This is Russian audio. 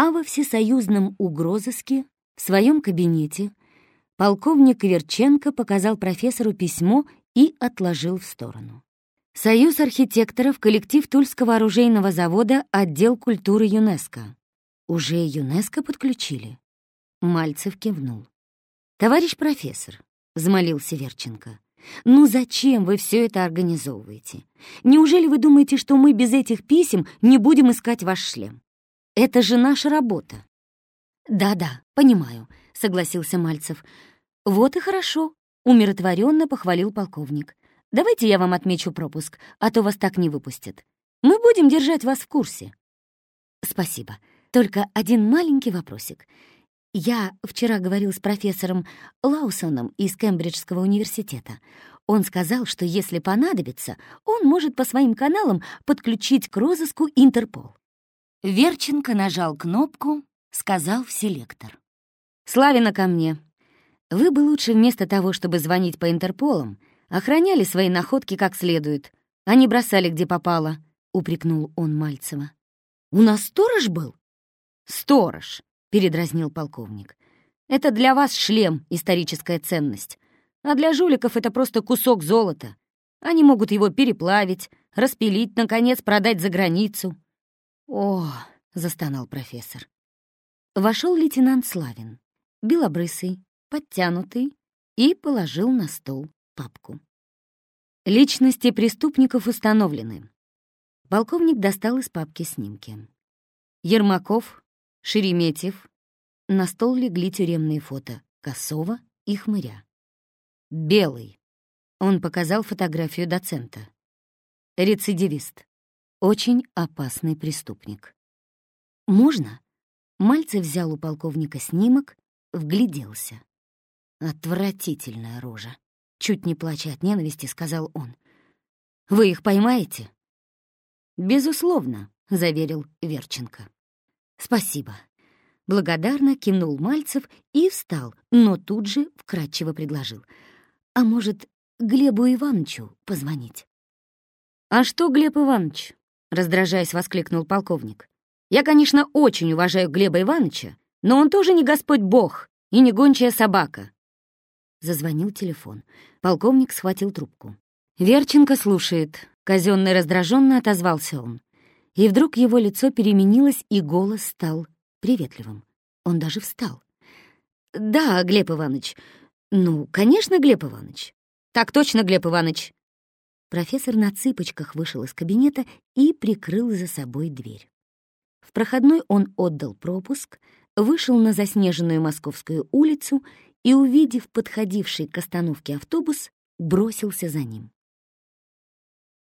А во всесоюзном угрозыске в своем кабинете полковник Верченко показал профессору письмо и отложил в сторону. Союз архитекторов, коллектив Тульского оружейного завода, отдел культуры ЮНЕСКО. Уже ЮНЕСКО подключили? Мальцев кивнул. «Товарищ профессор», — взмолился Верченко, «ну зачем вы все это организовываете? Неужели вы думаете, что мы без этих писем не будем искать ваш шлем? Это же наша работа». «Да-да, понимаю», — согласился Мальцев. «Вот и хорошо», — умиротворенно похвалил полковник. Давайте я вам отмечу пропуск, а то вас так не выпустят. Мы будем держать вас в курсе». «Спасибо. Только один маленький вопросик. Я вчера говорил с профессором Лаусоном из Кембриджского университета. Он сказал, что если понадобится, он может по своим каналам подключить к розыску Интерпол». Верченко нажал кнопку, сказал в селектор. «Славина ко мне. Вы бы лучше вместо того, чтобы звонить по Интерполам, Охраняли свои находки как следует, а не бросали где попало, — упрекнул он Мальцева. «У нас сторож был?» «Сторож», — передразнил полковник. «Это для вас шлем — историческая ценность, а для жуликов это просто кусок золота. Они могут его переплавить, распилить, наконец, продать за границу». «О!» — застонал профессор. Вошел лейтенант Славин, белобрысый, подтянутый, и положил на стол папку. Личности преступников установлены. Полковник достал из папки снимки. Ермаков, Шереметьев. На стол легли тюремные фото Косова и Хмыря. Белый. Он показал фотографию доцента. Рецидивист. Очень опасный преступник. «Можно?» Мальцев взял у полковника снимок, вгляделся. Отвратительная рожа. Чуть не плача от ненависти, сказал он. «Вы их поймаете?» «Безусловно», — заверил Верченко. «Спасибо». Благодарно кивнул Мальцев и встал, но тут же вкратчиво предложил. «А может, Глебу Ивановичу позвонить?» «А что, Глеб Иванович?» — раздражаясь, воскликнул полковник. «Я, конечно, очень уважаю Глеба Ивановича, но он тоже не Господь Бог и не гончая собака. Зазвонил телефон. Полковник схватил трубку. Верченко слушает. Казённо раздраженно отозвался он. И вдруг его лицо переменилось, и голос стал приветливым. Он даже встал. «Да, Глеб Иванович. Ну, конечно, Глеб Иванович. Так точно, Глеб Иванович». Профессор на цыпочках вышел из кабинета и прикрыл за собой дверь. В проходной он отдал пропуск, вышел на заснеженную Московскую улицу и, увидев подходивший к остановке автобус, бросился за ним.